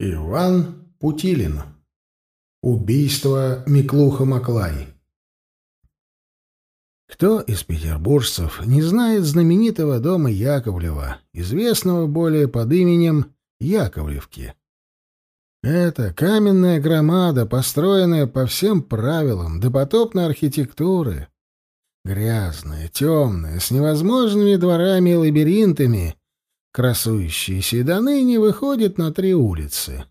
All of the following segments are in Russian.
Иван Путилин. Убийство Миклуха Маклай. Кто из петербуржцев не знает знаменитого дома Яковлева, известного более под именем Яковлевки? Это каменная громада, построенная по всем правилам допотопной архитектуры. Грязная, темная, с невозможными дворами и лабиринтами, красующаяся и до выходит на три улицы.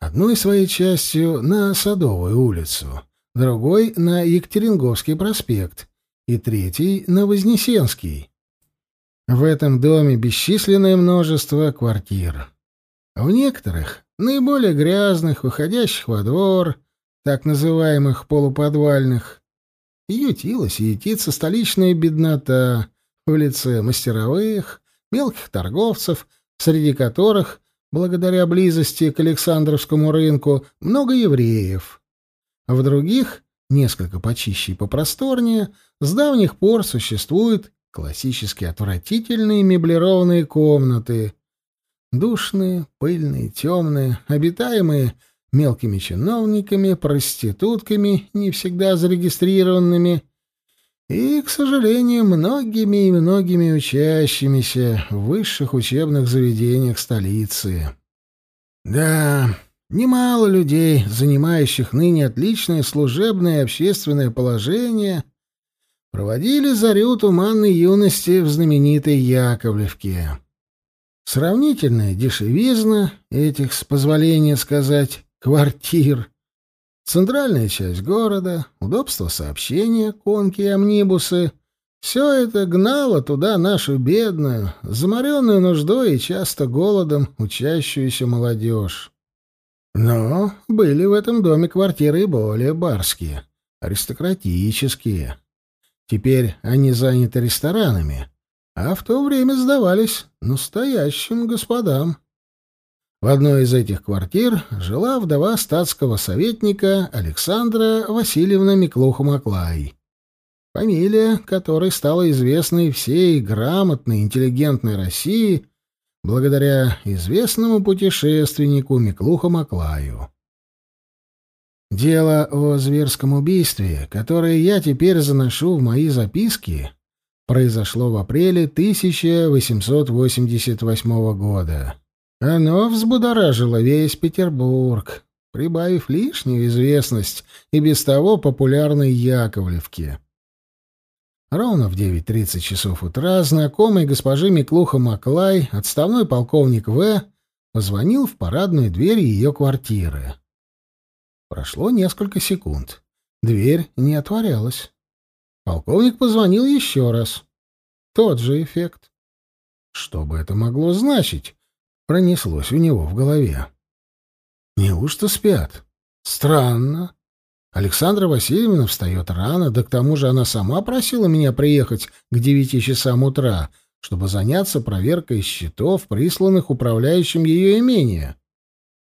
Одной своей частью на Садовую улицу, другой — на Екатеринговский проспект и третий — на Вознесенский. В этом доме бесчисленное множество квартир. В некоторых, наиболее грязных, выходящих во двор, так называемых полуподвальных, ютилась и ютится столичная беднота в лице мастеровых, мелких торговцев, среди которых, благодаря близости к Александровскому рынку, много евреев. В других, несколько почище и попросторнее, с давних пор существуют классически отвратительные меблированные комнаты, душные, пыльные, темные, обитаемые мелкими чиновниками, проститутками, не всегда зарегистрированными, и, к сожалению, многими и многими учащимися в высших учебных заведениях столицы. Да, немало людей, занимающих ныне отличное служебное и общественное положение, проводили зарю туманной юности в знаменитой Яковлевке. Сравнительная дешевизна этих, с позволения сказать, квартир Центральная часть города, удобство сообщения, конки и амнибусы — все это гнало туда нашу бедную, заморенную нуждой и часто голодом учащуюся молодежь. Но были в этом доме квартиры и более барские, аристократические. Теперь они заняты ресторанами, а в то время сдавались настоящим господам. В одной из этих квартир жила вдова статского советника Александра Васильевна Миклуха-Маклай, фамилия которой стала известной всей грамотной, интеллигентной России благодаря известному путешественнику Миклуха-Маклаю. Дело о зверском убийстве, которое я теперь заношу в мои записки, произошло в апреле 1888 года. Оно взбудоражило весь Петербург, прибавив лишнюю известность и без того популярной Яковлевке. Ровно в 9.30 часов утра знакомый госпожи Миклуха Маклай, отставной полковник В., позвонил в парадную дверь ее квартиры. Прошло несколько секунд. Дверь не отворялась. Полковник позвонил еще раз. Тот же эффект. Что бы это могло значить? Пронеслось у него в голове. Неужто спят? Странно. Александра Васильевна встает рано, да к тому же она сама просила меня приехать к девяти часам утра, чтобы заняться проверкой счетов, присланных управляющим ее имения.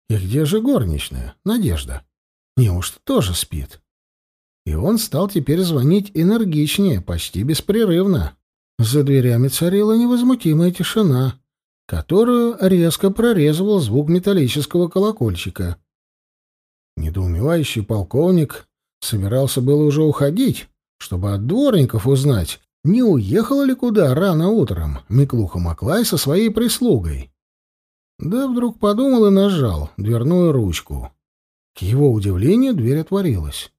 И где же горничная, Надежда? Неужто тоже спит? И он стал теперь звонить энергичнее, почти беспрерывно. За дверями царила невозмутимая тишина которую резко прорезывал звук металлического колокольчика. Недоумевающий полковник собирался было уже уходить, чтобы от дворников узнать, не уехала ли куда рано утром Миклуха Маклай со своей прислугой. Да вдруг подумал и нажал дверную ручку. К его удивлению дверь отворилась.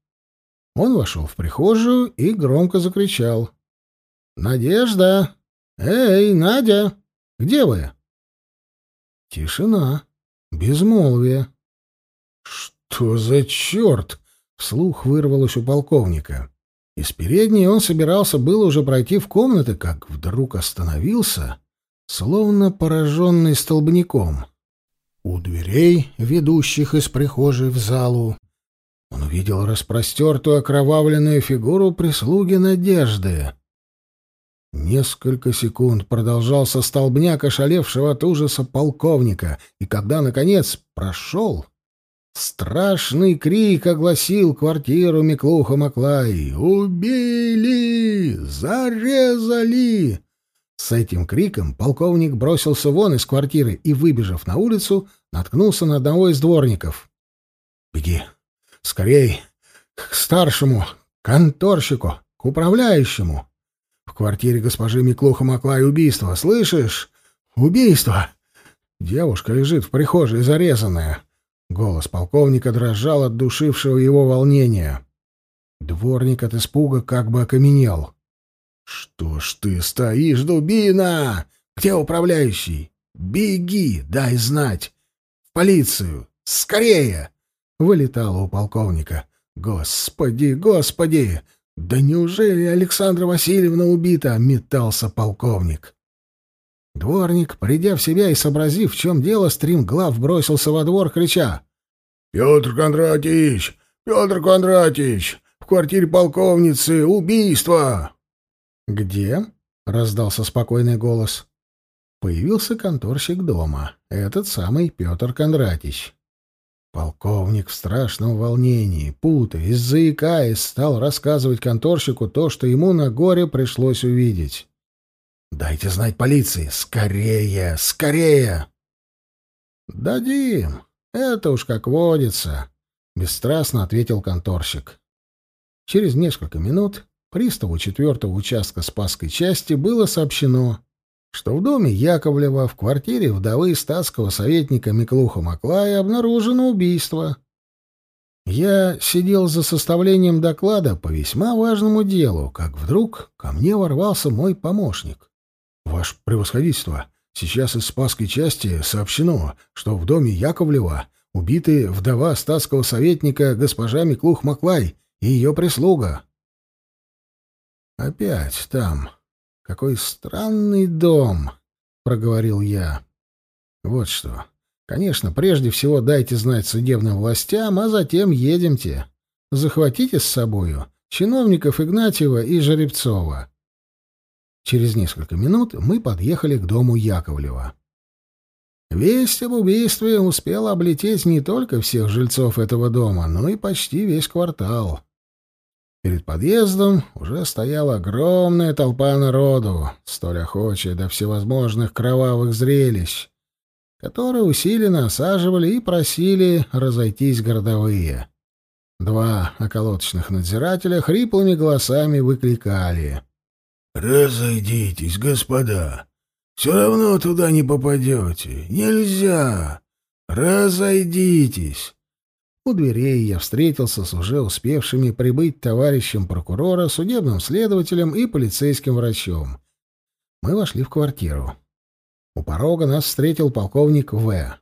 Он вошел в прихожую и громко закричал. «Надежда! Эй, Надя! Где вы?» Тишина. Безмолвие. «Что за черт?» — вслух вырвалось у полковника. Из передней он собирался было уже пройти в комнаты, как вдруг остановился, словно пораженный столбняком. У дверей, ведущих из прихожей в залу, он увидел распростертую окровавленную фигуру прислуги Надежды. Несколько секунд продолжался столбняк ошалевшего от ужаса полковника, и когда, наконец, прошел, страшный крик огласил квартиру Миклуха Маклай. «Убили! Зарезали! С этим криком полковник бросился вон из квартиры и, выбежав на улицу, наткнулся на одного из дворников. «Беги! Скорей! К старшему! Конторщику! К управляющему! В квартире госпожи Миклуха Маклай убийство! Слышишь? Убийство! Девушка лежит в прихожей, зарезанная!» Голос полковника дрожал от душившего его волнения. Дворник от испуга как бы окаменел. «Что ж ты стоишь, дубина? Где управляющий? Беги, дай знать! В полицию! Скорее!» Вылетало у полковника. «Господи, господи! Да неужели Александра Васильевна убита?» — метался полковник. Дворник, придя в себя и сообразив, в чем дело, стримглав бросился во двор, крича. «Петр Кондратьевич! Петр Кондратьевич! В квартире полковницы убийство!» «Где?» — раздался спокойный голос. Появился конторщик дома, этот самый Петр Кондратьевич. Полковник в страшном волнении, путаясь, заикаясь, стал рассказывать конторщику то, что ему на горе пришлось увидеть. «Дайте знать полиции! Скорее! Скорее!» «Дадим! Это уж как водится!» — бесстрастно ответил конторщик. Через несколько минут приставу четвертого участка Спасской части было сообщено, что в доме Яковлева в квартире вдовы статского советника Миклуха Маклая обнаружено убийство. Я сидел за составлением доклада по весьма важному делу, как вдруг ко мне ворвался мой помощник. «Ваше превосходительство, сейчас из Спасской части сообщено, что в доме Яковлева убиты вдова статского советника госпожа Миклух Маклай и ее прислуга». «Опять там. Какой странный дом», — проговорил я. «Вот что. Конечно, прежде всего дайте знать судебным властям, а затем едемте. Захватите с собою чиновников Игнатьева и Жеребцова». Через несколько минут мы подъехали к дому Яковлева. Весть об убийстве успела облететь не только всех жильцов этого дома, но и почти весь квартал. Перед подъездом уже стояла огромная толпа народу, столь охочая до всевозможных кровавых зрелищ, которые усиленно осаживали и просили разойтись городовые. Два околоточных надзирателя хриплыми голосами выкликали. «Разойдитесь, господа! Все равно туда не попадете! Нельзя! Разойдитесь! У дверей я встретился с уже успевшими прибыть товарищем прокурора, судебным следователем и полицейским врачом. Мы вошли в квартиру. У порога нас встретил полковник В.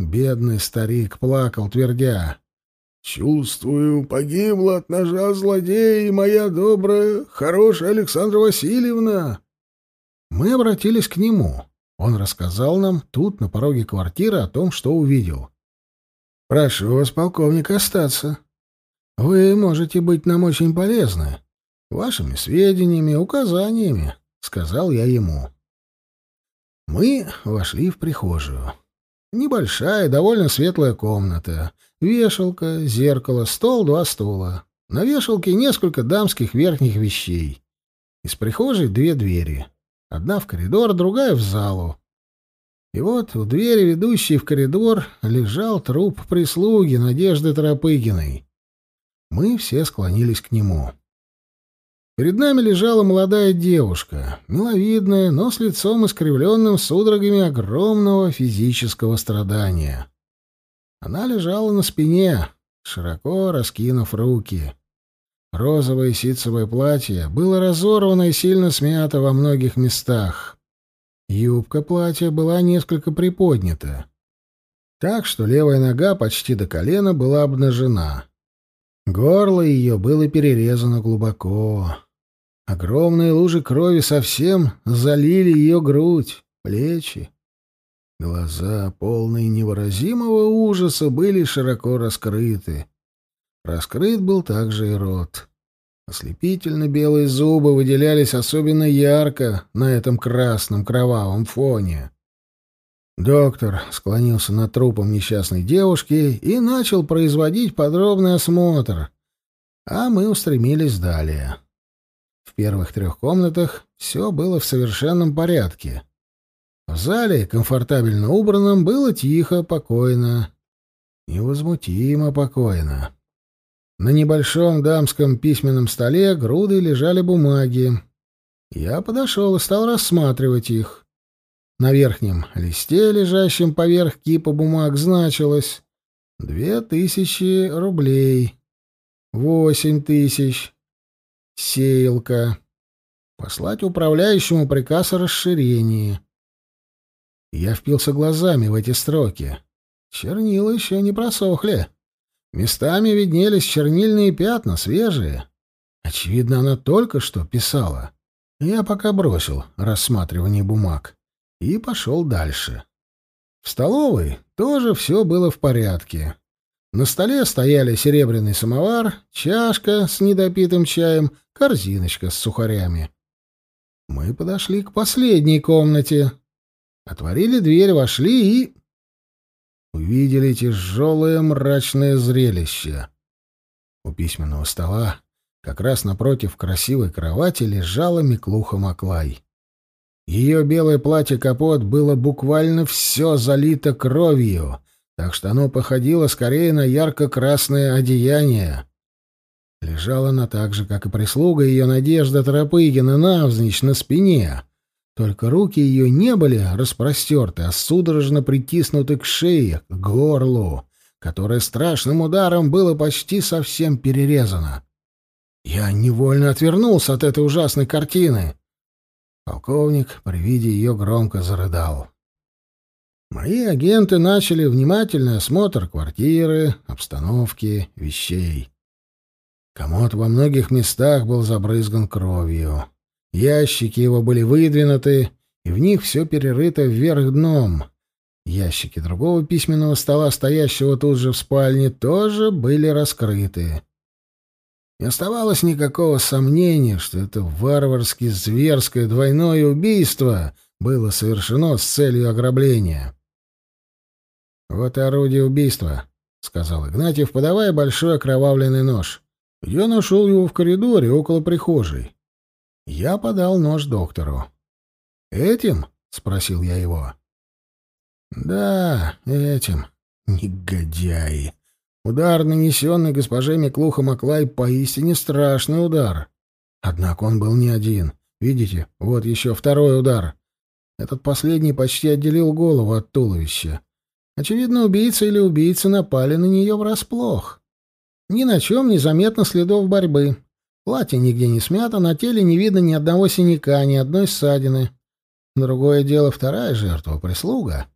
Бедный старик плакал, твердя. «Чувствую, погибла от ножа злодея моя добрая, хорошая Александра Васильевна». Мы обратились к нему. Он рассказал нам тут, на пороге квартиры, о том, что увидел. Прошу вас, полковник, остаться. Вы можете быть нам очень полезны. Вашими сведениями, указаниями, — сказал я ему. Мы вошли в прихожую. Небольшая, довольно светлая комната. Вешалка, зеркало, стол, два стула. На вешалке несколько дамских верхних вещей. Из прихожей две двери. Одна в коридор, другая в залу. И вот у двери, ведущей в коридор, лежал труп прислуги Надежды Торопыгиной. Мы все склонились к нему. Перед нами лежала молодая девушка, миловидная, но с лицом искривленным судорогами огромного физического страдания. Она лежала на спине, широко раскинув руки. Розовое ситцевое платье было разорвано и сильно смято во многих местах. Юбка платья была несколько приподнята, так что левая нога почти до колена была обнажена. Горло ее было перерезано глубоко. Огромные лужи крови совсем залили ее грудь, плечи. Глаза, полные невыразимого ужаса, были широко раскрыты. Раскрыт был также и рот. Ослепительно белые зубы выделялись особенно ярко на этом красном кровавом фоне. Доктор склонился над трупом несчастной девушки и начал производить подробный осмотр, а мы устремились далее. В первых трех комнатах все было в совершенном порядке. В зале, комфортабельно убранном, было тихо, покойно. Невозмутимо покойно. На небольшом дамском письменном столе грудой лежали бумаги. Я подошел и стал рассматривать их. На верхнем листе, лежащем поверх кипа бумаг, значилось «Две тысячи рублей», «Восемь тысяч», «Сеялка», «Послать управляющему приказ о расширении». Я впился глазами в эти строки. Чернила еще не просохли. Местами виднелись чернильные пятна, свежие. Очевидно, она только что писала. Я пока бросил рассматривание бумаг и пошел дальше. В столовой тоже все было в порядке. На столе стояли серебряный самовар, чашка с недопитым чаем, корзиночка с сухарями. Мы подошли к последней комнате. Отворили дверь, вошли и увидели тяжелое мрачное зрелище. У письменного стола, как раз напротив красивой кровати, лежала Миклуха Маклай. Ее белое платье-капот было буквально все залито кровью, так что оно походило скорее на ярко-красное одеяние. Лежала она так же, как и прислуга ее Надежда Тропыгина, навзничь на спине, только руки ее не были распростерты, а судорожно притиснуты к шее, к горлу, которое страшным ударом было почти совсем перерезано. Я невольно отвернулся от этой ужасной картины. Полковник при виде ее громко зарыдал. Мои агенты начали внимательный осмотр квартиры, обстановки, вещей. Комод во многих местах был забрызган кровью. Ящики его были выдвинуты, и в них все перерыто вверх дном. Ящики другого письменного стола, стоящего тут же в спальне, тоже были раскрыты. Не оставалось никакого сомнения, что это варварски зверское двойное убийство было совершено с целью ограбления. «Вот орудие убийства», — сказал Игнатьев, подавая большой окровавленный нож. «Я нашел его в коридоре около прихожей. Я подал нож доктору. «Этим?» — спросил я его. «Да, этим. Негодяи. Удар, нанесенный госпоже Миклуха Маклай, поистине страшный удар. Однако он был не один. Видите, вот еще второй удар. Этот последний почти отделил голову от туловища. Очевидно, убийца или убийцы напали на нее врасплох. Ни на чем не заметно следов борьбы. Платье нигде не смято, на теле не видно ни одного синяка, ни одной ссадины. Другое дело вторая жертва — прислуга.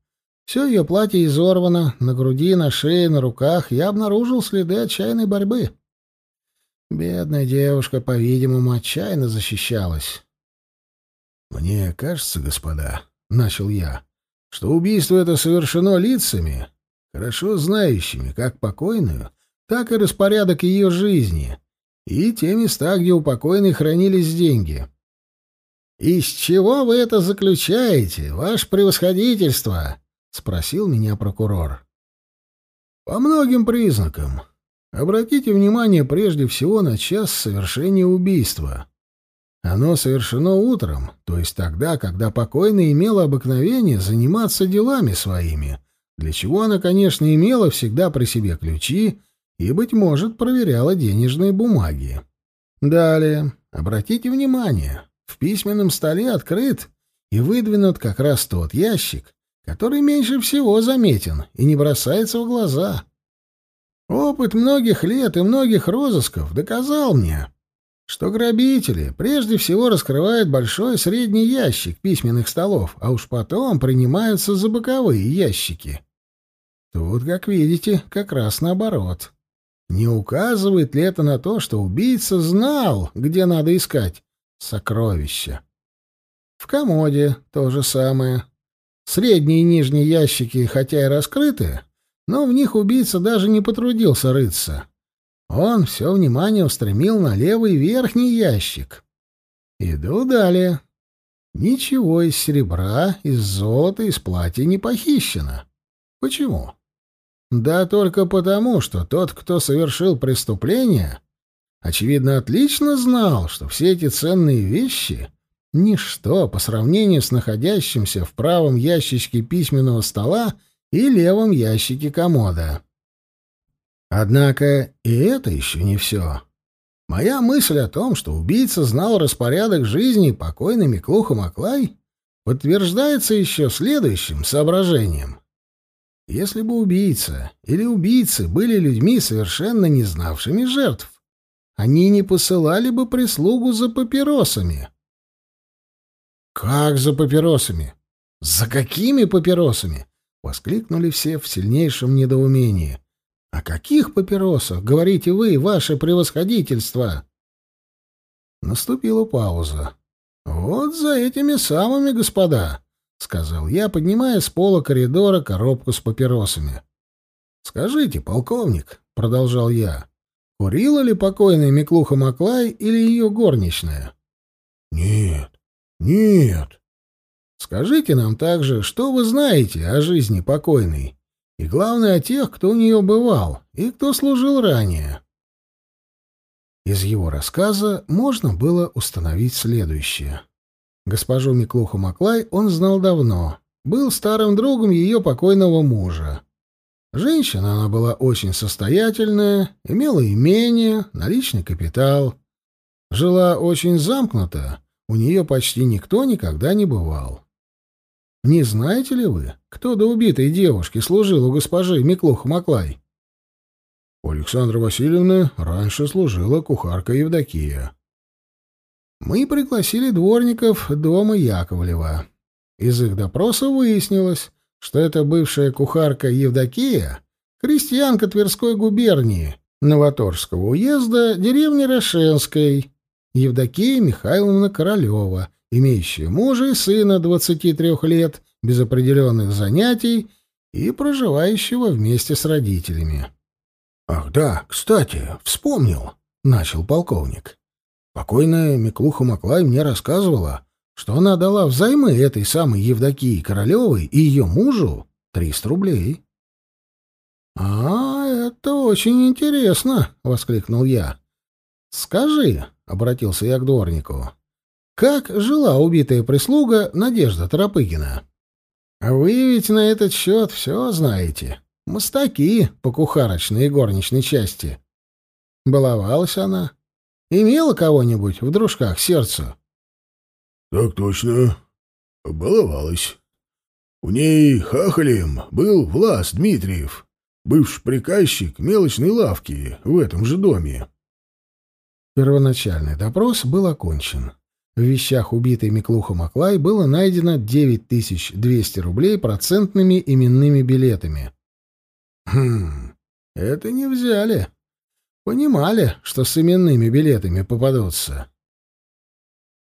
Все ее платье изорвано, на груди, на шее, на руках я обнаружил следы отчаянной борьбы. Бедная девушка, по-видимому, отчаянно защищалась. «Мне кажется, господа», — начал я, — «что убийство это совершено лицами, хорошо знающими как покойную, так и распорядок ее жизни» и те места, где у покойной хранились деньги. «Из чего вы это заключаете, ваше превосходительство?» — спросил меня прокурор. «По многим признакам. Обратите внимание прежде всего на час совершения убийства. Оно совершено утром, то есть тогда, когда покойная имела обыкновение заниматься делами своими, для чего она, конечно, имела всегда при себе ключи и, быть может, проверяла денежные бумаги. Далее, обратите внимание, в письменном столе открыт и выдвинут как раз тот ящик, который меньше всего заметен и не бросается в глаза. Опыт многих лет и многих розысков доказал мне, что грабители прежде всего раскрывают большой средний ящик письменных столов, а уж потом принимаются за боковые ящики. Тут, как видите, как раз наоборот. Не указывает ли это на то, что убийца знал, где надо искать сокровища? В комоде то же самое. Средние и нижние ящики, хотя и раскрыты, но в них убийца даже не потрудился рыться. Он все внимание устремил на левый верхний ящик. Иду далее. Ничего из серебра, из золота, из платья не похищено. Почему? Да только потому, что тот, кто совершил преступление, очевидно, отлично знал, что все эти ценные вещи — ничто по сравнению с находящимся в правом ящичке письменного стола и левом ящике комода. Однако и это еще не все. Моя мысль о том, что убийца знал распорядок жизни покойной Миклуха Маклай, подтверждается еще следующим соображением. Если бы убийца или убийцы были людьми, совершенно не знавшими жертв, они не посылали бы прислугу за папиросами. «Как за папиросами? За какими папиросами?» — воскликнули все в сильнейшем недоумении. «О каких папиросах, говорите вы, ваше превосходительство?» Наступила пауза. «Вот за этими самыми, господа», — сказал я, поднимая с пола коридора коробку с папиросами. «Скажите, полковник», — продолжал я, — «курила ли покойная Миклуха Маклай или ее горничная?» «Нет, нет». «Скажите нам также, что вы знаете о жизни покойной, и, главное, о тех, кто у нее бывал и кто служил ранее». Из его рассказа можно было установить следующее. Госпожу Миклуху Маклай он знал давно, был старым другом ее покойного мужа. Женщина она была очень состоятельная, имела имение, наличный капитал. Жила очень замкнуто, у нее почти никто никогда не бывал. Не знаете ли вы, кто до убитой девушки служил у госпожи Миклуха Маклай? У Александры Васильевны раньше служила кухарка Евдокия. Мы пригласили дворников дома Яковлева. Из их допроса выяснилось, что это бывшая кухарка Евдокия, крестьянка Тверской губернии, Новоторского уезда, деревни Рошенской, Евдокия Михайловна Королева, имеющая мужа и сына 23 лет, без определенных занятий и проживающего вместе с родителями. «Ах да, кстати, вспомнил», — начал полковник. «Покойная Миклуха Маклай мне рассказывала, что она дала взаймы этой самой Евдокии Королевой и ее мужу триста рублей». «А, это очень интересно», — воскликнул я. «Скажи», — обратился я к дворнику, — «как жила убитая прислуга Надежда Торопыгина?» «Вы ведь на этот счет все знаете». Мостаки по кухарочной и горничной части. Баловалась она. Имела кого-нибудь в дружках сердца? — Так точно. Баловалась. У ней хахалем был Влас Дмитриев, бывший приказчик мелочной лавки в этом же доме. Первоначальный допрос был окончен. В вещах убитой Миклуха Маклай было найдено 9200 рублей процентными именными билетами. Хм, это не взяли. Понимали, что с именными билетами попадутся.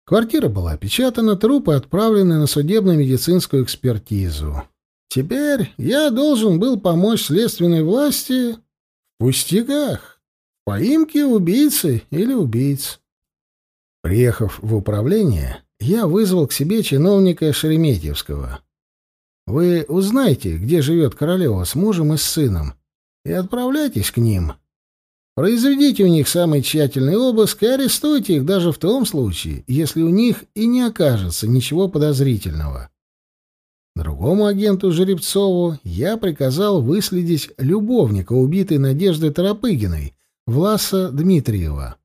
Квартира была опечатана, трупы отправлены на судебно-медицинскую экспертизу. Теперь я должен был помочь следственной власти в пустяках, в поимке убийцы или убийц. Приехав в управление, я вызвал к себе чиновника Шереметьевского. Вы узнаете, где живет Королева с мужем и с сыном, и отправляйтесь к ним. Произведите у них самый тщательный обыск и арестуйте их даже в том случае, если у них и не окажется ничего подозрительного. Другому агенту Жеребцову я приказал выследить любовника убитой Надежды Торопыгиной, Власа Дмитриева.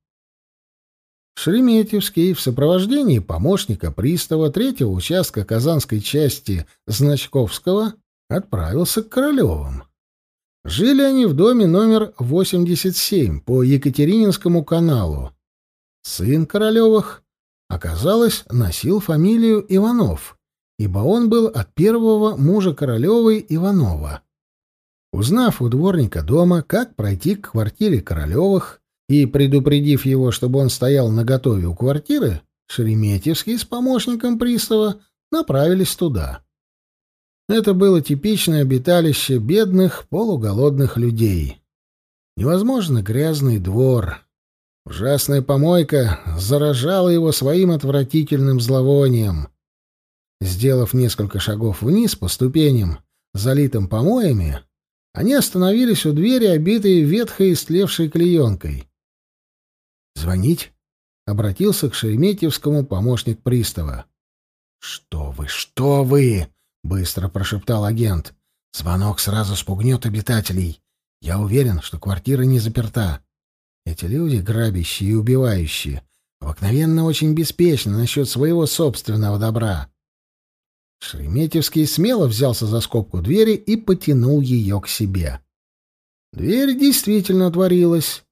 Шереметьевский в сопровождении помощника пристава третьего участка Казанской части Значковского отправился к Королевым. Жили они в доме номер 87 по Екатерининскому каналу. Сын Королевых, оказалось, носил фамилию Иванов, ибо он был от первого мужа Королевой Иванова. Узнав у дворника дома, как пройти к квартире Королевых, и, предупредив его, чтобы он стоял наготове у квартиры, Шереметьевский с помощником пристава направились туда. Это было типичное обиталище бедных, полуголодных людей. Невозможно грязный двор. Ужасная помойка заражала его своим отвратительным зловонием. Сделав несколько шагов вниз по ступеням, залитым помоями, они остановились у двери, обитой ветхой и стлевшей клеенкой. «Звонить?» — обратился к Шереметьевскому помощник пристава. «Что вы, что вы!» — быстро прошептал агент. «Звонок сразу спугнет обитателей. Я уверен, что квартира не заперта. Эти люди, грабящие и убивающие, обыкновенно очень беспечны насчет своего собственного добра». Шереметьевский смело взялся за скобку двери и потянул ее к себе. Дверь действительно отворилась,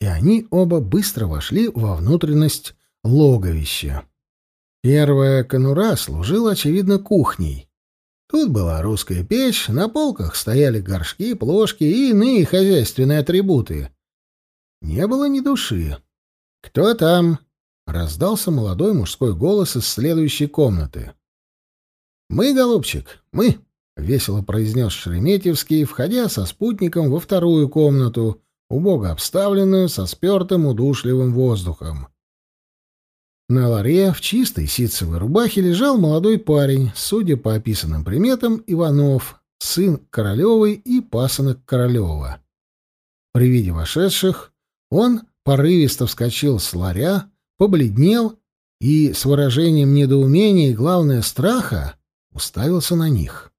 и они оба быстро вошли во внутренность логовища. Первая конура служила, очевидно, кухней. Тут была русская печь, на полках стояли горшки, плошки и иные хозяйственные атрибуты. Не было ни души. «Кто там?» — раздался молодой мужской голос из следующей комнаты. «Мы, голубчик, мы!» — весело произнес Шереметьевский, входя со спутником во вторую комнату, убого обставленную, со спертым удушливым воздухом. На ларе в чистой ситцевой рубахе лежал молодой парень, судя по описанным приметам, Иванов, сын Королевой и пасынок Королева. При виде вошедших он порывисто вскочил с ларя, побледнел и с выражением недоумения и, главное, страха уставился на них.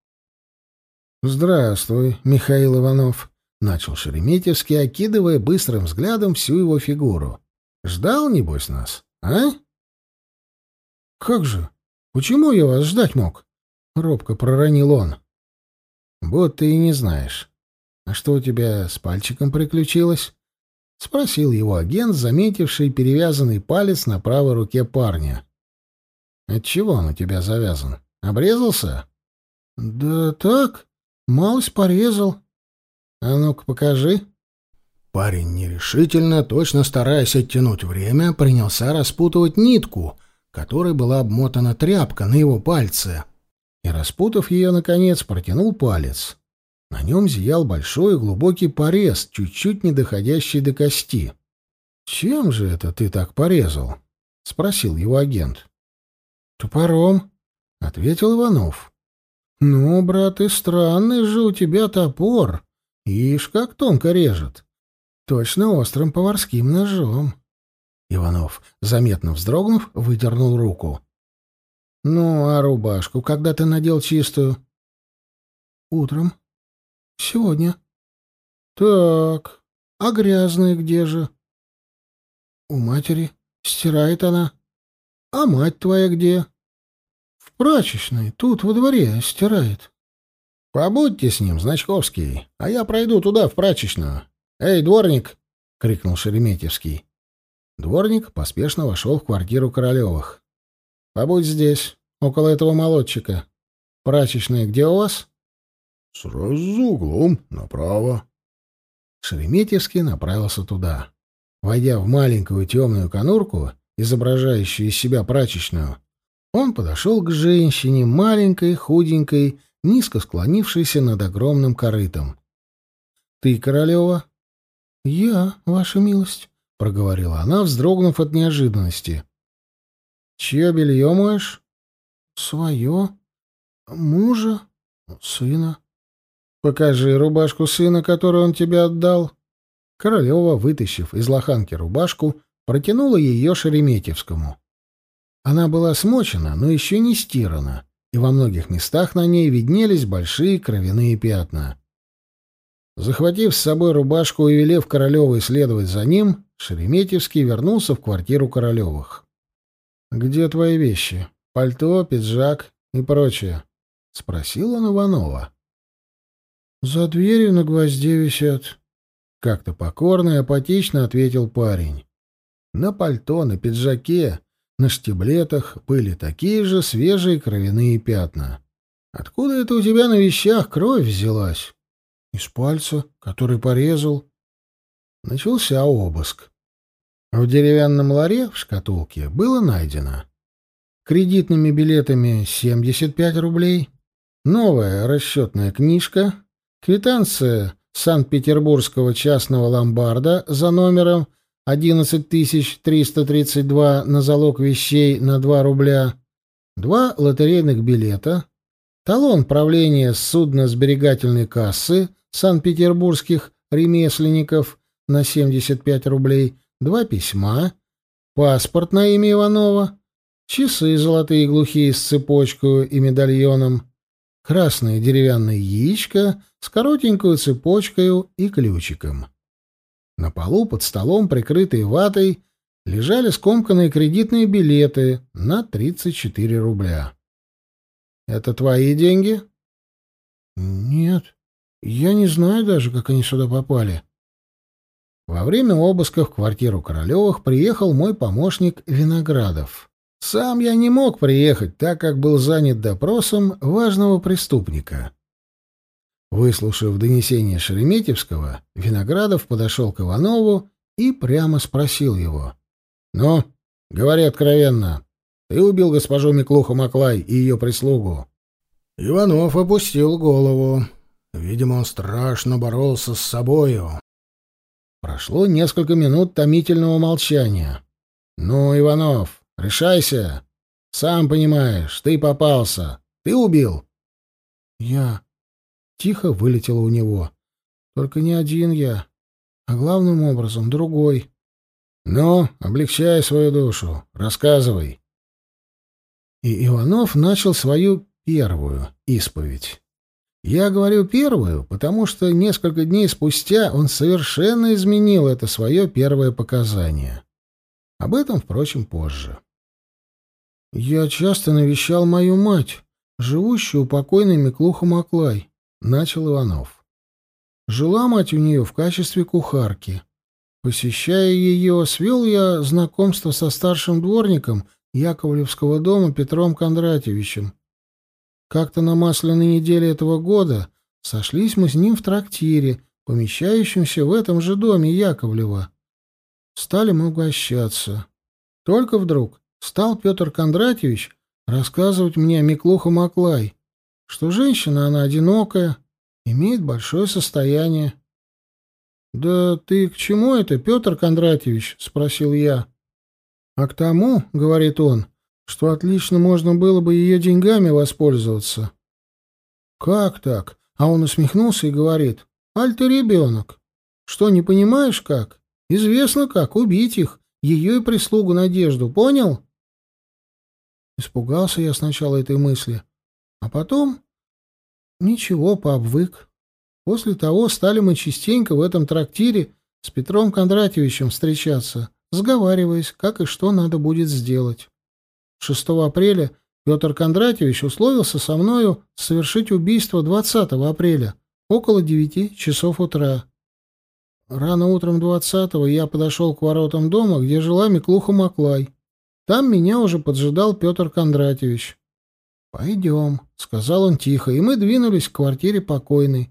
«Здравствуй, Михаил Иванов», — начал Шереметьевский, окидывая быстрым взглядом всю его фигуру. «Ждал, небось, нас, а?» «Как же? Почему я вас ждать мог?» — робко проронил он. «Вот ты и не знаешь. А что у тебя с пальчиком приключилось?» — спросил его агент, заметивший перевязанный палец на правой руке парня. «Отчего он у тебя завязан? Обрезался?» «Да так, малость порезал». «А ну-ка покажи». Парень нерешительно, точно стараясь оттянуть время, принялся распутывать нитку, которой была обмотана тряпка на его пальце. И, распутав ее, наконец, протянул палец. На нем зиял большой глубокий порез, чуть-чуть не доходящий до кости. «Чем же это ты так порезал?» — спросил его агент. «Топором», — ответил Иванов. «Ну, брат, и странный же у тебя топор. Ишь, как тонко режет. Точно острым поварским ножом». Иванов, заметно вздрогнув, выдернул руку. «Ну, а рубашку когда ты надел чистую?» «Утром. Сегодня». «Так, а грязная где же?» «У матери. Стирает она. А мать твоя где?» «В прачечной. Тут, во дворе, стирает». «Побудьте с ним, Значковский, а я пройду туда, в прачечную. Эй, дворник!» — крикнул Шереметьевский. Дворник поспешно вошел в квартиру Королевых. «Побудь здесь, около этого молодчика. Прачечная где у вас?» «Сразу за углом, направо». Шереметьевский направился туда. Войдя в маленькую темную конурку, изображающую из себя прачечную, он подошел к женщине, маленькой, худенькой, низко склонившейся над огромным корытом. «Ты, Королева?» «Я, ваша милость» проговорила она, вздрогнув от неожиданности. «Чье белье моешь?» «Свое. Мужа. Сына». «Покажи рубашку сына, которую он тебе отдал». Королева, вытащив из лоханки рубашку, протянула ее Шереметьевскому. Она была смочена, но еще не стирана, и во многих местах на ней виднелись большие кровяные пятна. Захватив с собой рубашку и велев Королевой следовать за ним, Шереметьевский вернулся в квартиру Королевых. «Где твои вещи? Пальто, пиджак и прочее?» — спросил он Иванова. «За дверью на гвозде висят», — как-то покорно и апатично ответил парень. На пальто, на пиджаке, на штиблетах были такие же свежие кровяные пятна. «Откуда это у тебя на вещах кровь взялась?» «Из пальца, который порезал». Начался обыск. В деревянном ларе в шкатулке было найдено кредитными билетами 75 рублей, новая расчетная книжка, квитанция Санкт-Петербургского частного ломбарда за номером 11332 на залог вещей на 2 рубля, два лотерейных билета, талон правления судно-сберегательной кассы Санкт-Петербургских ремесленников на 75 рублей – два письма, паспорт на имя Иванова, часы золотые глухие с цепочкой и медальоном, красное деревянное яичко с коротенькой цепочкой и ключиком. На полу под столом, прикрытый ватой, лежали скомканные кредитные билеты на 34 рубля. «Это твои деньги?» «Нет, я не знаю даже, как они сюда попали». Во время обыска в квартиру Королевых приехал мой помощник Виноградов. Сам я не мог приехать, так как был занят допросом важного преступника. Выслушав донесение Шереметьевского, Виноградов подошел к Иванову и прямо спросил его. «Ну, говори откровенно, ты убил госпожу Миклуху Маклай и ее прислугу?» Иванов опустил голову. Видимо, он страшно боролся с собою. Прошло несколько минут томительного молчания. «Ну, Иванов, решайся. Сам понимаешь, ты попался. Ты убил?» «Я...» Тихо вылетело у него. «Только не один я, а главным образом другой». «Ну, облегчай свою душу. Рассказывай». И Иванов начал свою первую исповедь. Я говорю первую, потому что несколько дней спустя он совершенно изменил это свое первое показание. Об этом, впрочем, позже. «Я часто навещал мою мать, живущую у покойной Миклуха Маклай», — начал Иванов. «Жила мать у нее в качестве кухарки. Посещая ее, свел я знакомство со старшим дворником Яковлевского дома Петром Кондратьевичем, как-то на масляной неделе этого года сошлись мы с ним в трактире, помещающемся в этом же доме Яковлева. Стали мы угощаться. Только вдруг стал Петр Кондратьевич рассказывать мне о Миклуха Маклай, что женщина она одинокая, имеет большое состояние. «Да ты к чему это, Петр Кондратьевич?» — спросил я. «А к тому, — говорит он, что отлично можно было бы ее деньгами воспользоваться. «Как так?» А он усмехнулся и говорит, «Аль ты ребенок. Что, не понимаешь как? Известно как, убить их, ее и прислугу Надежду, понял?» Испугался я сначала этой мысли, а потом... Ничего, пообвык. После того стали мы частенько в этом трактире с Петром Кондратьевичем встречаться, сговариваясь, как и что надо будет сделать. 6 апреля Петр Кондратьевич условился со мною совершить убийство 20 апреля, около 9 часов утра. Рано утром 20-го я подошел к воротам дома, где жила Миклуха Маклай. Там меня уже поджидал Петр Кондратьевич. «Пойдем», — сказал он тихо, и мы двинулись к квартире покойной.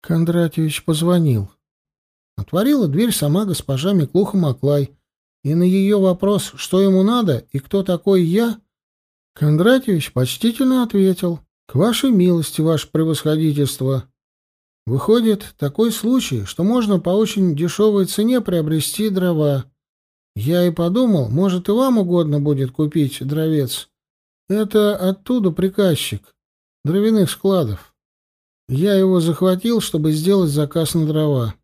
Кондратьевич позвонил. Отворила дверь сама госпожа Миклуха Маклай, и на ее вопрос, что ему надо и кто такой я, Кондратьевич почтительно ответил «К вашей милости, ваше превосходительство». Выходит, такой случай, что можно по очень дешевой цене приобрести дрова. Я и подумал, может, и вам угодно будет купить дровец. Это оттуда приказчик, дровяных складов. Я его захватил, чтобы сделать заказ на дрова.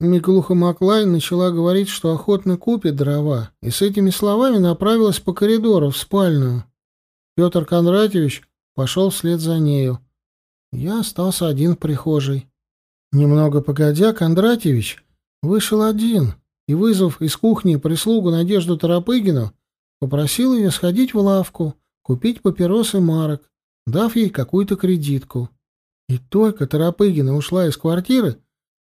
Миклуха Маклай начала говорить, что охотно купит дрова, и с этими словами направилась по коридору в спальную. Петр Кондратьевич пошел вслед за нею. Я остался один в прихожей. Немного погодя, Кондратьевич вышел один и, вызвав из кухни прислугу Надежду Торопыгину, попросил ее сходить в лавку, купить папиросы марок, дав ей какую-то кредитку. И только Торопыгина ушла из квартиры,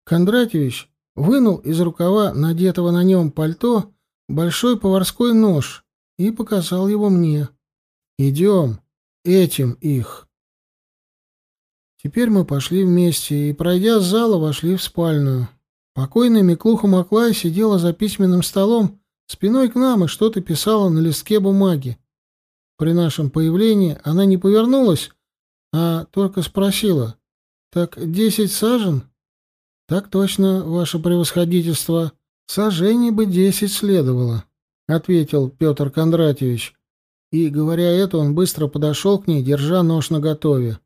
Кондратьевич вынул из рукава надетого на нем пальто большой поварской нож и показал его мне. «Идем, этим их». Теперь мы пошли вместе и, пройдя с зала, вошли в спальную. Покойная Миклуха Маклай сидела за письменным столом, спиной к нам и что-то писала на листке бумаги. При нашем появлении она не повернулась, а только спросила, «Так десять сажен?» Так точно, ваше превосходительство. Сожжений бы десять следовало, ответил Петр Кондратьевич. И, говоря это, он быстро подошел к ней, держа нож наготове.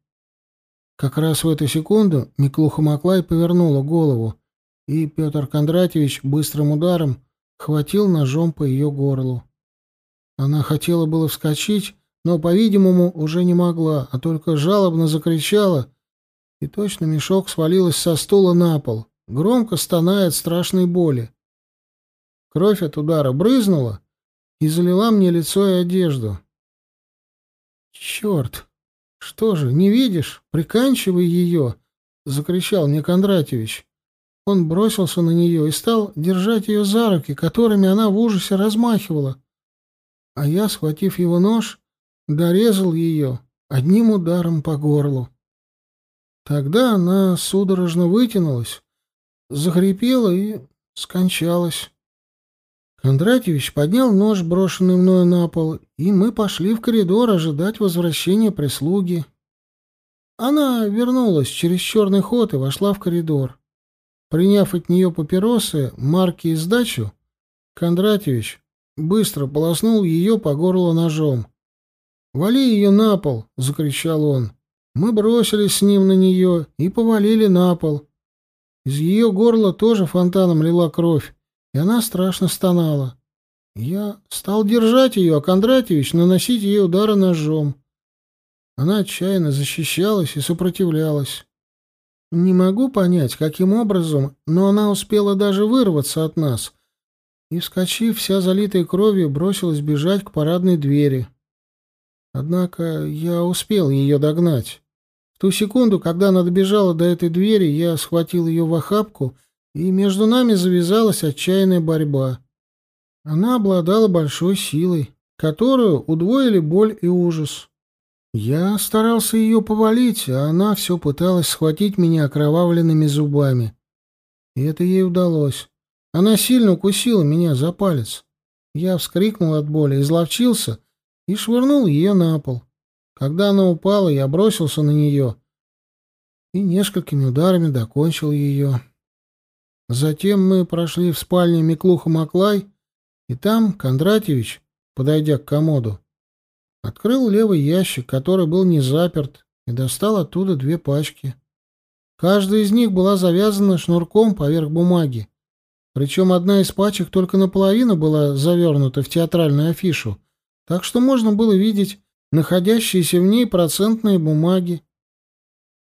Как раз в эту секунду Миклуха Маклай повернула голову, и Петр Кондратьевич быстрым ударом хватил ножом по ее горлу. Она хотела было вскочить, но, по-видимому, уже не могла, а только жалобно закричала, и точно мешок свалилась со стула на пол, громко стоная от страшной боли. Кровь от удара брызнула и залила мне лицо и одежду. «Черт! Что же, не видишь? Приканчивай ее!» — закричал мне Кондратьевич. Он бросился на нее и стал держать ее за руки, которыми она в ужасе размахивала. А я, схватив его нож, дорезал ее одним ударом по горлу. Тогда она судорожно вытянулась, захрипела и скончалась. Кондратьевич поднял нож, брошенный мною на пол, и мы пошли в коридор ожидать возвращения прислуги. Она вернулась через черный ход и вошла в коридор. Приняв от нее папиросы, марки и сдачу, Кондратьевич быстро полоснул ее по горлу ножом. «Вали ее на пол!» — закричал он. Мы бросились с ним на нее и повалили на пол. Из ее горла тоже фонтаном лила кровь, и она страшно стонала. Я стал держать ее, а Кондратьевич наносить ей удары ножом. Она отчаянно защищалась и сопротивлялась. Не могу понять, каким образом, но она успела даже вырваться от нас и, вскочив, вся залитая кровью, бросилась бежать к парадной двери. Однако я успел ее догнать. В ту секунду, когда она добежала до этой двери, я схватил ее в охапку, и между нами завязалась отчаянная борьба. Она обладала большой силой, которую удвоили боль и ужас. Я старался ее повалить, а она все пыталась схватить меня окровавленными зубами. И это ей удалось. Она сильно укусила меня за палец. Я вскрикнул от боли, изловчился и швырнул ее на пол. Когда она упала, я бросился на нее и несколькими ударами докончил ее. Затем мы прошли в спальню Миклуха-Маклай, и там Кондратьевич, подойдя к комоду, открыл левый ящик, который был не заперт, и достал оттуда две пачки. Каждая из них была завязана шнурком поверх бумаги. Причем одна из пачек только наполовину была завернута в театральную афишу, так что можно было видеть находящиеся в ней процентные бумаги.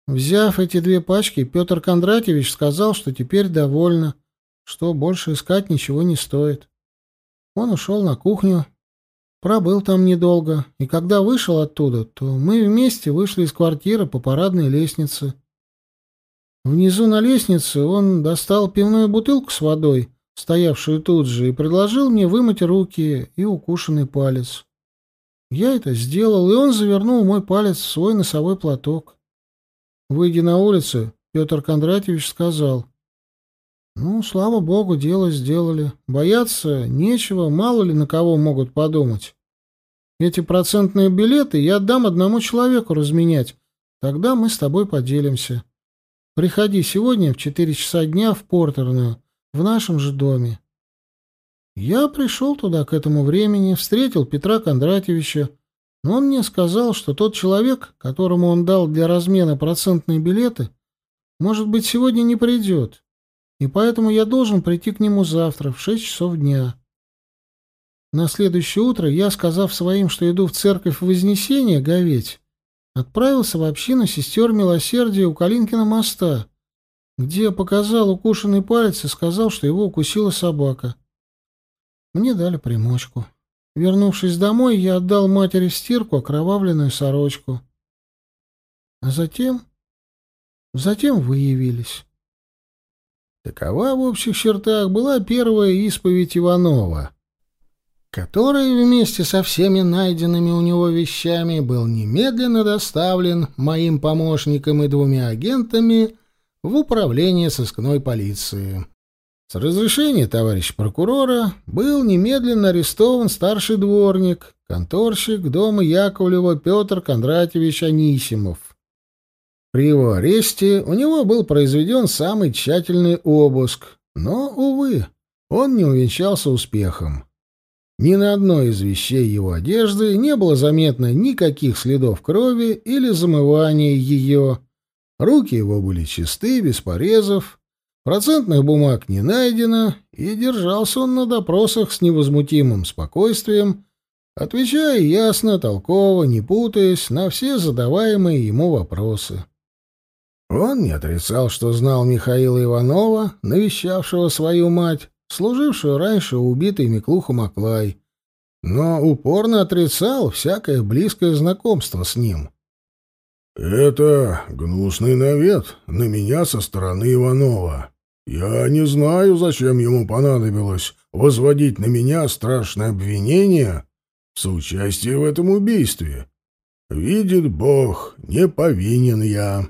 Взяв эти две пачки, Петр Кондратьевич сказал, что теперь довольно, что больше искать ничего не стоит. Он ушел на кухню, пробыл там недолго, и когда вышел оттуда, то мы вместе вышли из квартиры по парадной лестнице. Внизу на лестнице он достал пивную бутылку с водой, стоявшую тут же, и предложил мне вымыть руки и укушенный палец. Я это сделал, и он завернул мой палец в свой носовой платок. Выйдя на улицу, Петр Кондратьевич сказал, «Ну, слава богу, дело сделали. Бояться нечего, мало ли на кого могут подумать. Эти процентные билеты я отдам одному человеку разменять, тогда мы с тобой поделимся». Приходи сегодня в четыре часа дня в Портерную, в нашем же доме. Я пришел туда к этому времени, встретил Петра Кондратьевича, но он мне сказал, что тот человек, которому он дал для размена процентные билеты, может быть, сегодня не придет, и поэтому я должен прийти к нему завтра в шесть часов дня. На следующее утро я, сказав своим, что иду в церковь Вознесения говеть, отправился в общину сестер милосердия у Калинкина моста, где показал укушенный палец и сказал, что его укусила собака. Мне дали примочку. Вернувшись домой, я отдал матери стирку окровавленную сорочку. А затем... Затем вы явились. Такова в общих чертах была первая исповедь Иванова — который вместе со всеми найденными у него вещами был немедленно доставлен моим помощником и двумя агентами в управление сыскной полиции. С разрешения товарища прокурора был немедленно арестован старший дворник, конторщик дома Яковлева Петр Кондратьевич Анисимов. При его аресте у него был произведен самый тщательный обыск, но, увы, он не увенчался успехом. Ни на одной из вещей его одежды не было заметно никаких следов крови или замывания ее. Руки его были чисты, без порезов. Процентных бумаг не найдено, и держался он на допросах с невозмутимым спокойствием, отвечая ясно, толково, не путаясь на все задаваемые ему вопросы. Он не отрицал, что знал Михаила Иванова, навещавшего свою мать, служившую раньше убитой Миклуху Маклай, но упорно отрицал всякое близкое знакомство с ним. «Это гнусный навет на меня со стороны Иванова. Я не знаю, зачем ему понадобилось возводить на меня страшное обвинение в соучастии в этом убийстве. Видит Бог, не повинен я».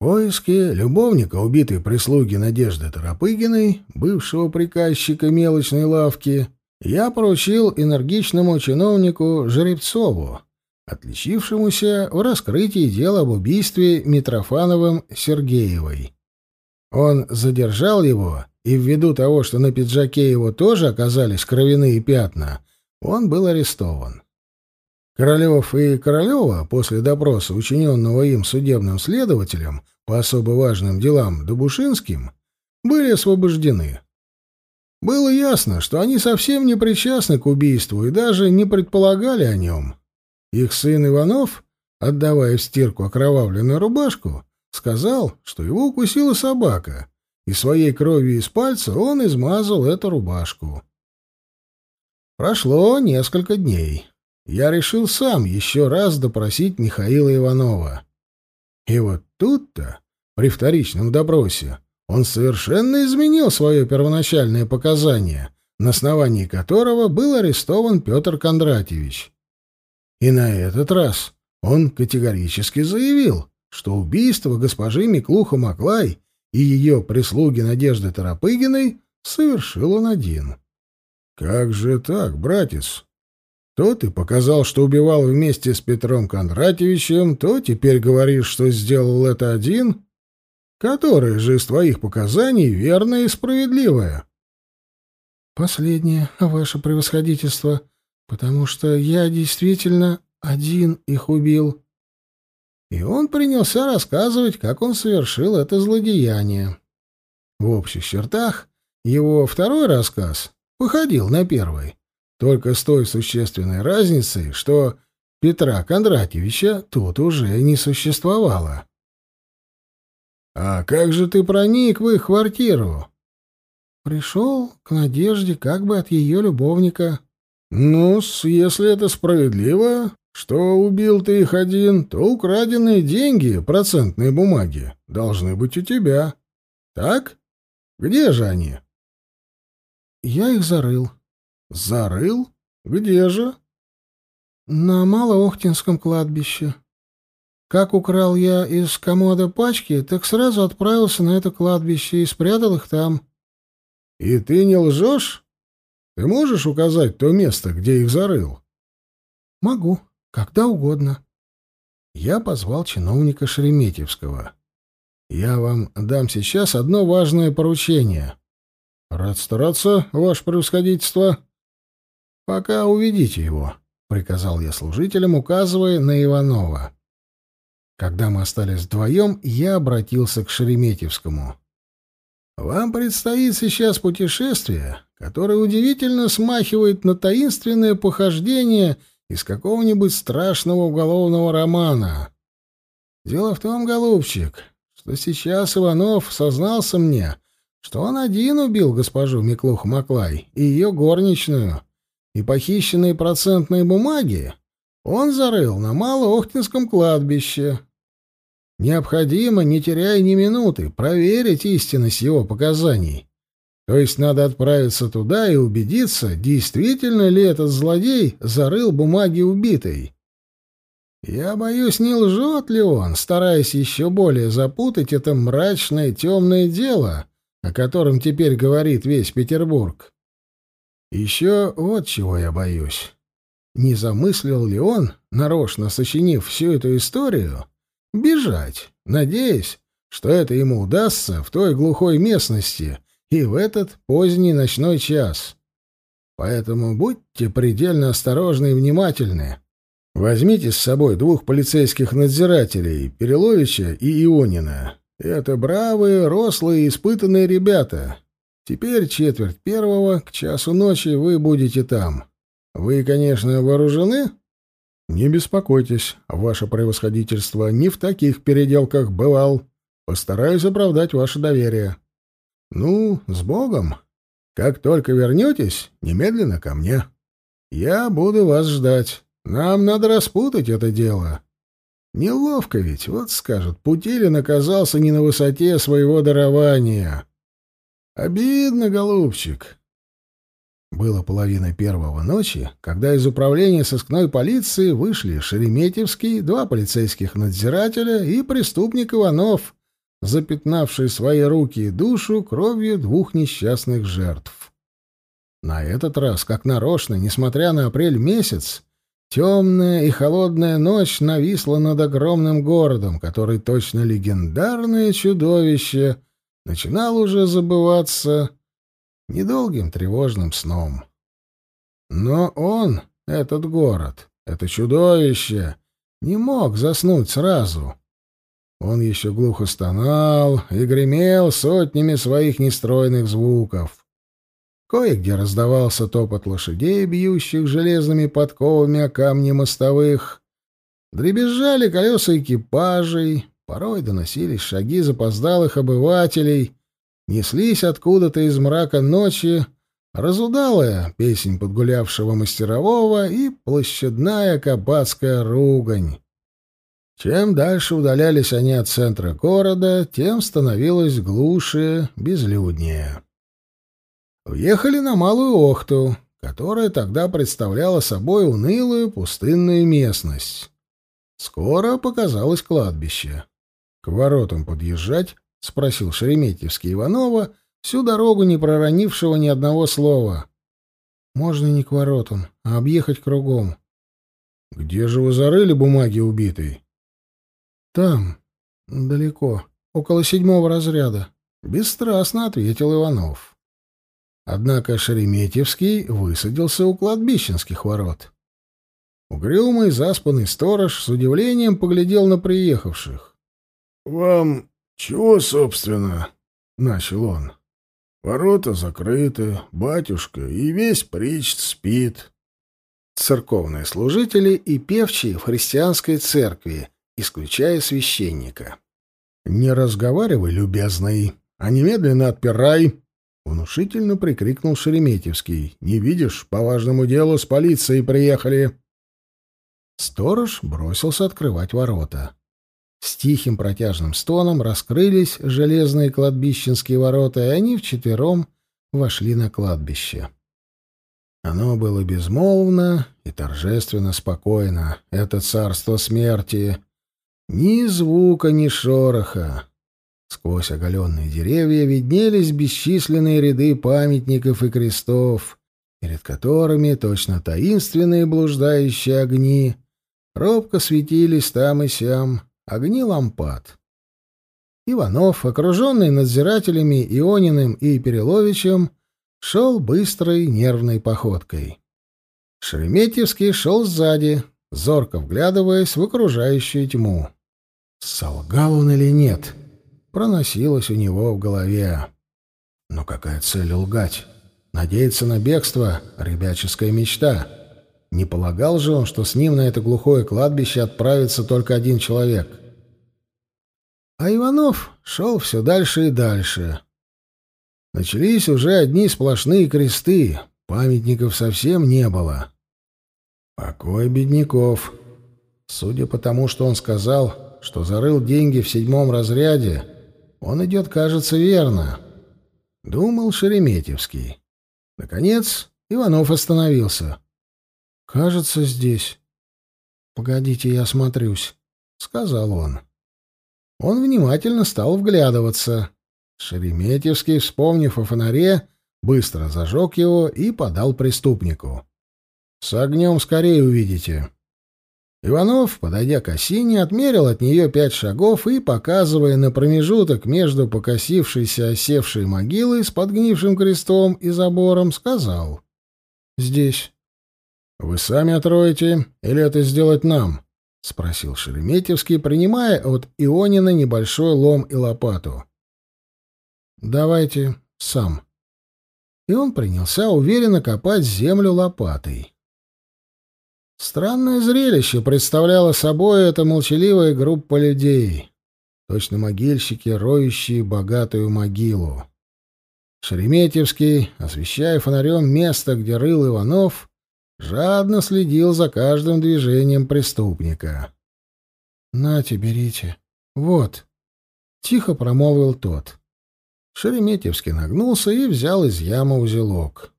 Поиски любовника убитой прислуги Надежды Торопыгиной, бывшего приказчика мелочной лавки, я поручил энергичному чиновнику Жеребцову, отличившемуся в раскрытии дела об убийстве Митрофановым Сергеевой. Он задержал его, и ввиду того, что на пиджаке его тоже оказались кровяные пятна, он был арестован. Королев и Королева после допроса, учиненного им судебным следователем по особо важным делам Дубушинским, были освобождены. Было ясно, что они совсем не причастны к убийству и даже не предполагали о нем. Их сын Иванов, отдавая в стирку окровавленную рубашку, сказал, что его укусила собака, и своей кровью из пальца он измазал эту рубашку. Прошло несколько дней я решил сам еще раз допросить Михаила Иванова. И вот тут-то, при вторичном допросе, он совершенно изменил свое первоначальное показание, на основании которого был арестован Петр Кондратьевич. И на этот раз он категорически заявил, что убийство госпожи Миклуха-Маклай и ее прислуги Надежды Торопыгиной совершил он один. «Как же так, братец?» То ты показал, что убивал вместе с Петром Кондратьевичем, то теперь говоришь, что сделал это один. Которое же из твоих показаний верное и справедливое? Последнее, ваше превосходительство, потому что я действительно один их убил. И он принялся рассказывать, как он совершил это злодеяние. В общих чертах его второй рассказ походил на первый. Только с той существенной разницей, что Петра Кондратьевича тут уже не существовало. «А как же ты проник в их квартиру?» «Пришел к Надежде как бы от ее любовника». ну если это справедливо, что убил ты их один, то украденные деньги, процентные бумаги, должны быть у тебя. Так? Где же они?» «Я их зарыл», Зарыл? Где же? На Малоохтинском кладбище. Как украл я из комода пачки, так сразу отправился на это кладбище и спрятал их там. И ты не лжешь? Ты можешь указать то место, где их зарыл? Могу, когда угодно. Я позвал чиновника Шереметьевского. Я вам дам сейчас одно важное поручение. Рад стараться, ваше превосходительство. «Пока уведите его», — приказал я служителям, указывая на Иванова. Когда мы остались вдвоем, я обратился к Шереметьевскому. «Вам предстоит сейчас путешествие, которое удивительно смахивает на таинственное похождение из какого-нибудь страшного уголовного романа. Дело в том, голубчик, что сейчас Иванов сознался мне, что он один убил госпожу Миклух Маклай и ее горничную» и похищенные процентные бумаги он зарыл на Малоохтинском кладбище. Необходимо, не теряя ни минуты, проверить истинность его показаний. То есть надо отправиться туда и убедиться, действительно ли этот злодей зарыл бумаги убитой. Я боюсь, не лжет ли он, стараясь еще более запутать это мрачное темное дело, о котором теперь говорит весь Петербург. Еще вот чего я боюсь. Не замыслил ли он, нарочно сочинив всю эту историю, бежать, надеясь, что это ему удастся в той глухой местности и в этот поздний ночной час. Поэтому будьте предельно осторожны и внимательны. Возьмите с собой двух полицейских надзирателей, Переловича и Ионина. Это бравые, рослые и испытанные ребята. Теперь четверть первого, к часу ночи вы будете там. Вы, конечно, вооружены? Не беспокойтесь, ваше превосходительство, не в таких переделках бывал. Постараюсь оправдать ваше доверие. Ну, с Богом. Как только вернетесь, немедленно ко мне. Я буду вас ждать. Нам надо распутать это дело. Неловко ведь, вот скажут, Путилин оказался не на высоте своего дарования. Обидно, голубчик. Было половина первого ночи, когда из управления сыскной полиции вышли Шереметьевский, два полицейских надзирателя и преступник Иванов, запятнавший свои руки и душу кровью двух несчастных жертв. На этот раз, как нарочно, несмотря на апрель месяц, темная и холодная ночь нависла над огромным городом, который точно легендарное чудовище начинал уже забываться недолгим тревожным сном. Но он, этот город, это чудовище, не мог заснуть сразу. Он еще глухо стонал и гремел сотнями своих нестройных звуков. Кое-где раздавался топот лошадей, бьющих железными подковами о камни мостовых. Дребезжали колеса экипажей, порой доносились шаги запоздалых обывателей, неслись откуда-то из мрака ночи разудалая песнь подгулявшего мастерового и площадная кабацкая ругань. Чем дальше удалялись они от центра города, тем становилось глуше, безлюднее. Въехали на Малую Охту, которая тогда представляла собой унылую пустынную местность. Скоро показалось кладбище. К воротам подъезжать — спросил Шереметьевский Иванова, всю дорогу не проронившего ни одного слова. «Можно не к воротам, а объехать кругом». «Где же вы зарыли бумаги убитой?» «Там, далеко, около седьмого разряда», — бесстрастно ответил Иванов. Однако Шереметьевский высадился у кладбищенских ворот. Угрюмый, заспанный сторож с удивлением поглядел на приехавших. «Вам «Чего, собственно?» — начал он. «Ворота закрыты, батюшка, и весь причт спит». Церковные служители и певчие в христианской церкви, исключая священника. «Не разговаривай, любезный, а немедленно отпирай!» — внушительно прикрикнул Шереметьевский. «Не видишь, по важному делу с полицией приехали!» Сторож бросился открывать ворота. С тихим протяжным стоном раскрылись железные кладбищенские ворота, и они вчетвером вошли на кладбище. Оно было безмолвно и торжественно спокойно, это царство смерти. Ни звука, ни шороха. Сквозь оголенные деревья виднелись бесчисленные ряды памятников и крестов, перед которыми точно таинственные блуждающие огни робко светились там и сям, огни лампад. Иванов, окруженный надзирателями Иониным и Переловичем, шел быстрой нервной походкой. Шереметьевский шел сзади, зорко вглядываясь в окружающую тьму. Солгал он или нет, проносилось у него в голове. Но какая цель лгать? Надеяться на бегство — ребяческая мечта. Не полагал же он, что с ним на это глухое кладбище отправится только один человек. А Иванов шел все дальше и дальше. Начались уже одни сплошные кресты, памятников совсем не было. Покой бедняков. Судя по тому, что он сказал, что зарыл деньги в седьмом разряде, он идет, кажется, верно. Думал Шереметьевский. Наконец Иванов остановился. «Кажется, здесь». «Погодите, я осмотрюсь», — сказал он. Он внимательно стал вглядываться. Шереметьевский, вспомнив о фонаре, быстро зажег его и подал преступнику. «С огнем скорее увидите». Иванов, подойдя к осине, отмерил от нее пять шагов и, показывая на промежуток между покосившейся осевшей могилой с подгнившим крестом и забором, сказал «Здесь». «Вы сами отроете, или это сделать нам?» — спросил Шереметьевский, принимая от Ионина небольшой лом и лопату. «Давайте сам». И он принялся уверенно копать землю лопатой. Странное зрелище представляла собой эта молчаливая группа людей, точно могильщики, роющие богатую могилу. Шереметьевский, освещая фонарем место, где рыл Иванов, жадно следил за каждым движением преступника. «Нате, берите. Вот», — тихо промолвил тот. Шереметьевский нагнулся и взял из ямы узелок.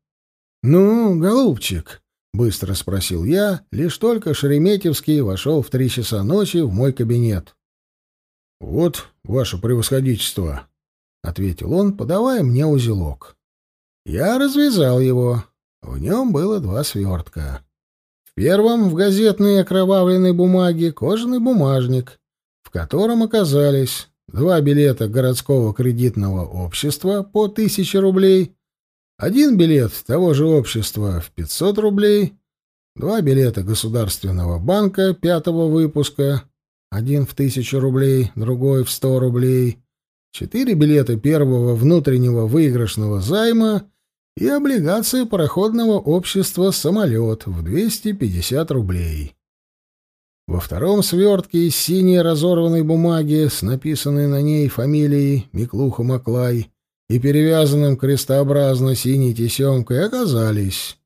«Ну, голубчик», — быстро спросил я, лишь только Шереметьевский вошел в три часа ночи в мой кабинет. «Вот, ваше превосходительство», — ответил он, подавая мне узелок. Я развязал его. В нем было два свертка. В первом в газетной окровавленной бумаге кожаный бумажник, в котором оказались два билета городского кредитного общества по тысяче рублей, один билет того же общества в 500 рублей, два билета Государственного банка пятого выпуска, один в тысячу рублей, другой в сто рублей, четыре билета первого внутреннего выигрышного займа и облигация пароходного общества «Самолет» в 250 рублей. Во втором свертке из синей разорванной бумаги с написанной на ней фамилией Миклуха Маклай и перевязанным крестообразно синей тесемкой оказались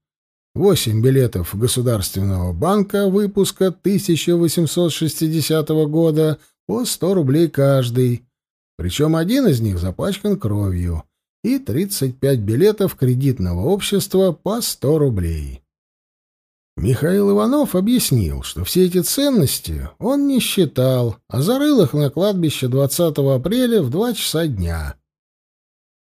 восемь билетов Государственного банка выпуска 1860 года по 100 рублей каждый, причем один из них запачкан кровью, и 35 билетов кредитного общества по 100 рублей. Михаил Иванов объяснил, что все эти ценности он не считал, а зарыл их на кладбище 20 апреля в 2 часа дня.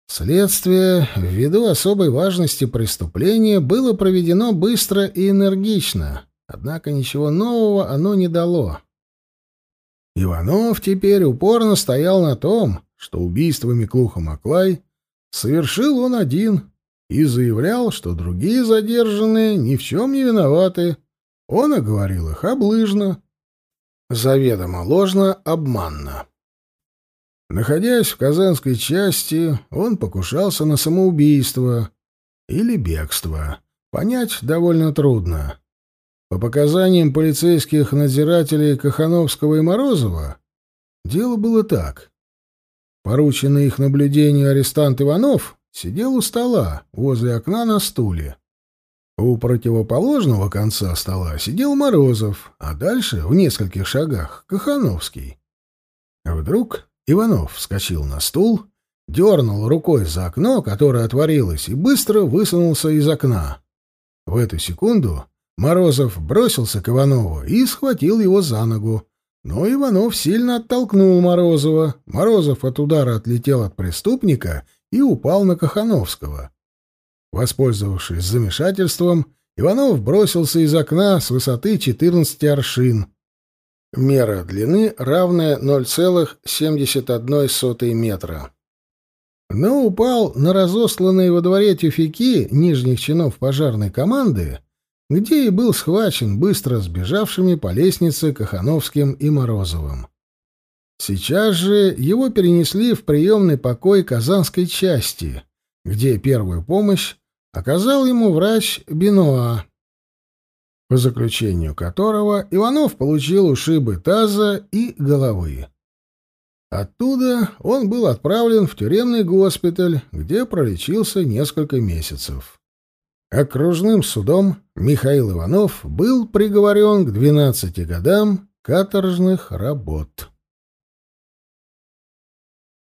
Следствие, ввиду особой важности преступления, было проведено быстро и энергично, однако ничего нового оно не дало. Иванов теперь упорно стоял на том, что убийство Миклуха Маклай совершил он один, и заявлял, что другие задержанные ни в чем не виноваты. Он оговорил их облыжно, заведомо ложно, обманно. Находясь в казанской части, он покушался на самоубийство или бегство. Понять довольно трудно. По показаниям полицейских надзирателей Кахановского и Морозова, дело было так. Порученный их наблюдению арестант Иванов сидел у стола, возле окна на стуле. У противоположного конца стола сидел Морозов, а дальше, в нескольких шагах, Кахановский. А вдруг Иванов вскочил на стул, дернул рукой за окно, которое отворилось, и быстро высунулся из окна. В эту секунду Морозов бросился к Иванову и схватил его за ногу. Но Иванов сильно оттолкнул Морозова. Морозов от удара отлетел от преступника и упал на Кахановского. Воспользовавшись замешательством, Иванов бросился из окна с высоты 14 аршин. Мера длины равная 0,71 метра. Но упал на разосланные во дворе тюфяки нижних чинов пожарной команды, где и был схвачен быстро сбежавшими по лестнице Кахановским и Морозовым. Сейчас же его перенесли в приемный покой Казанской части, где первую помощь оказал ему врач Бенуа, по заключению которого Иванов получил ушибы таза и головы. Оттуда он был отправлен в тюремный госпиталь, где пролечился несколько месяцев. Окружным судом Михаил Иванов был приговорен к 12 годам каторжных работ.